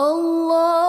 Allah